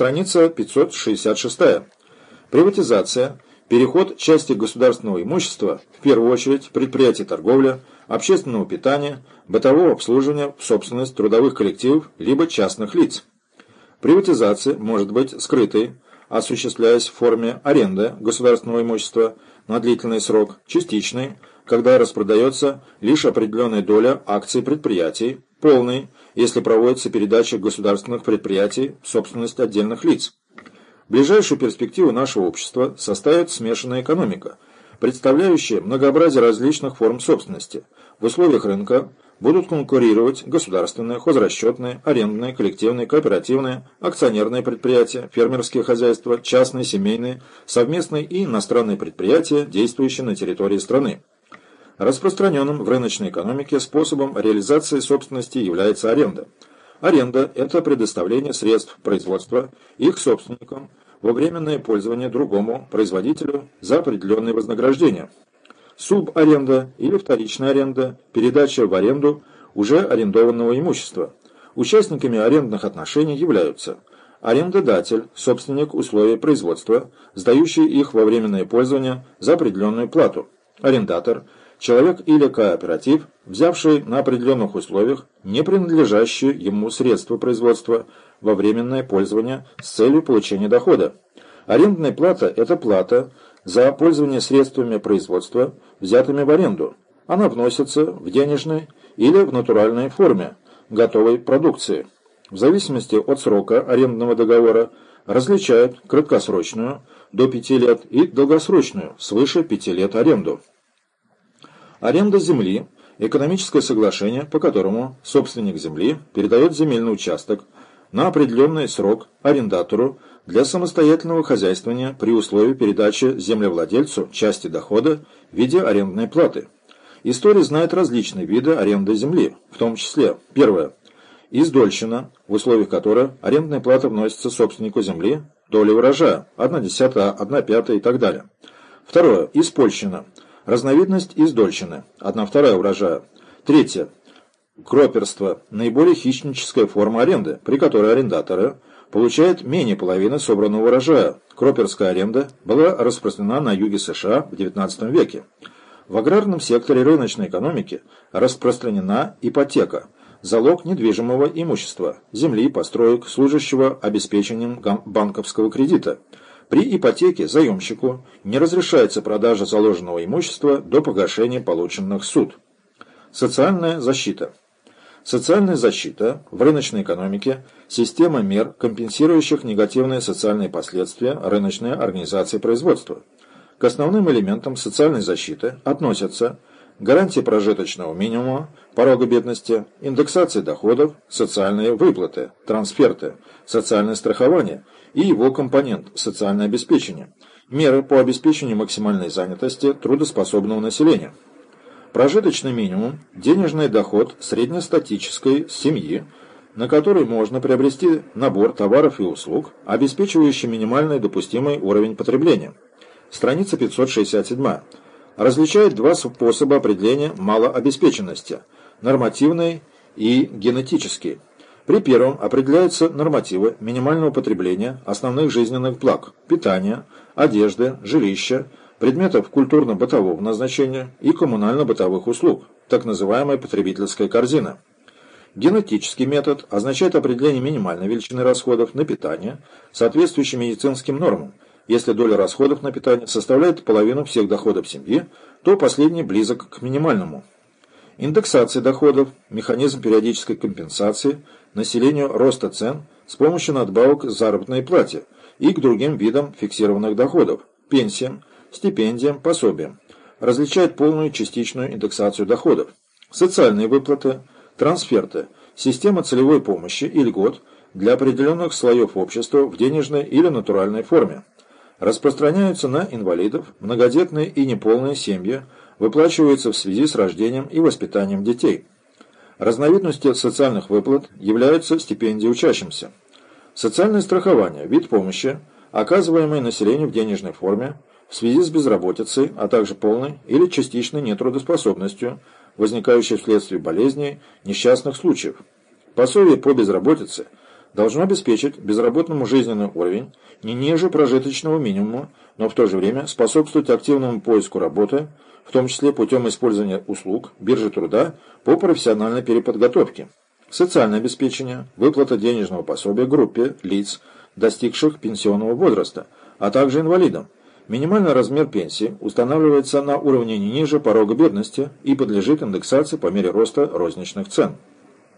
Страница 566. Приватизация. Переход части государственного имущества, в первую очередь предприятий торговли, общественного питания, бытового обслуживания в собственность трудовых коллективов либо частных лиц. Приватизация может быть скрытой, осуществляясь в форме аренды государственного имущества на длительный срок, частичной, когда распродается лишь определенная доля акций предприятий, полной, если проводится передача государственных предприятий в собственность отдельных лиц. Ближайшую перспективу нашего общества составит смешанная экономика, представляющая многообразие различных форм собственности. В условиях рынка будут конкурировать государственные, хозрасчетные, арендные, коллективные, кооперативные, акционерные предприятия, фермерские хозяйства, частные, семейные, совместные и иностранные предприятия, действующие на территории страны. Распространенным в рыночной экономике способом реализации собственности является аренда. Аренда – это предоставление средств производства их собственникам во временное пользование другому производителю за определенное вознаграждение. Субаренда или вторичная аренда – передача в аренду уже арендованного имущества. Участниками арендных отношений являются арендодатель, собственник условий производства, сдающий их во временное пользование за определенную плату, арендатор – человек или кооператив, взявший на определенных условиях не принадлежащие ему средства производства во временное пользование с целью получения дохода. Арендная плата – это плата за пользование средствами производства, взятыми в аренду. Она вносится в денежной или в натуральной форме готовой продукции. В зависимости от срока арендного договора различают краткосрочную до 5 лет и долгосрочную свыше 5 лет аренду. Аренда земли – экономическое соглашение, по которому собственник земли передает земельный участок на определенный срок арендатору для самостоятельного хозяйствования при условии передачи землевладельцу части дохода в виде арендной платы. История знает различные виды аренды земли, в том числе, первое, издольщина, в условиях которой арендная плата вносится собственнику земли, доля урожая, 1 десятая, 1 пятая и так далее. Второе, испольщина – Разновидность издольщины. Одна вторая урожая. Третье. Кроперство. Наиболее хищническая форма аренды, при которой арендаторы получают менее половины собранного урожая. Кроперская аренда была распространена на юге США в XIX веке. В аграрном секторе рыночной экономики распространена ипотека – залог недвижимого имущества, земли, построек, служащего обеспечением банковского кредита – при ипотеке заемщику не разрешается продажа заложенного имущества до погашения полученных суд. Социальная защита. Социальная защита в рыночной экономике – система мер, компенсирующих негативные социальные последствия рыночной организации производства. К основным элементам социальной защиты относятся гарантия прожиточного минимума, порога бедности, индексация доходов, социальные выплаты, трансферты, социальное страхование – и его компонент – социальное обеспечение, меры по обеспечению максимальной занятости трудоспособного населения. Прожиточный минимум – денежный доход среднестатической семьи, на который можно приобрести набор товаров и услуг, обеспечивающий минимальный допустимый уровень потребления. Страница 567. Различает два способа определения малообеспеченности – нормативный и генетический. При первом определяются нормативы минимального потребления основных жизненных благ – питания, одежды, жилища, предметов культурно-бытового назначения и коммунально-бытовых услуг, так называемая потребительская корзина. Генетический метод означает определение минимальной величины расходов на питание, соответствующей медицинским нормам. Если доля расходов на питание составляет половину всех доходов семьи, то последний близок к минимальному. Индексация доходов, механизм периодической компенсации – населению роста цен с помощью надбавок к заработной плате и к другим видам фиксированных доходов, пенсиям, стипендиям, пособиям. Различает полную и частичную индексацию доходов. Социальные выплаты, трансферты, система целевой помощи и льгот для определенных слоев общества в денежной или натуральной форме. Распространяются на инвалидов, многодетные и неполные семьи, выплачиваются в связи с рождением и воспитанием детей. Разновидностью социальных выплат являются стипендии учащимся. Социальное страхование – вид помощи, оказываемый населению в денежной форме в связи с безработицей, а также полной или частичной нетрудоспособностью, возникающей вследствие болезней, несчастных случаев. Пособие по безработице должно обеспечить безработному жизненный уровень не ниже прожиточного минимума, но в то же время способствовать активному поиску работы, в том числе путем использования услуг биржи труда по профессиональной переподготовке. Социальное обеспечение, выплата денежного пособия группе лиц, достигших пенсионного возраста, а также инвалидам. Минимальный размер пенсии устанавливается на уровне не ниже порога бедности и подлежит индексации по мере роста розничных цен.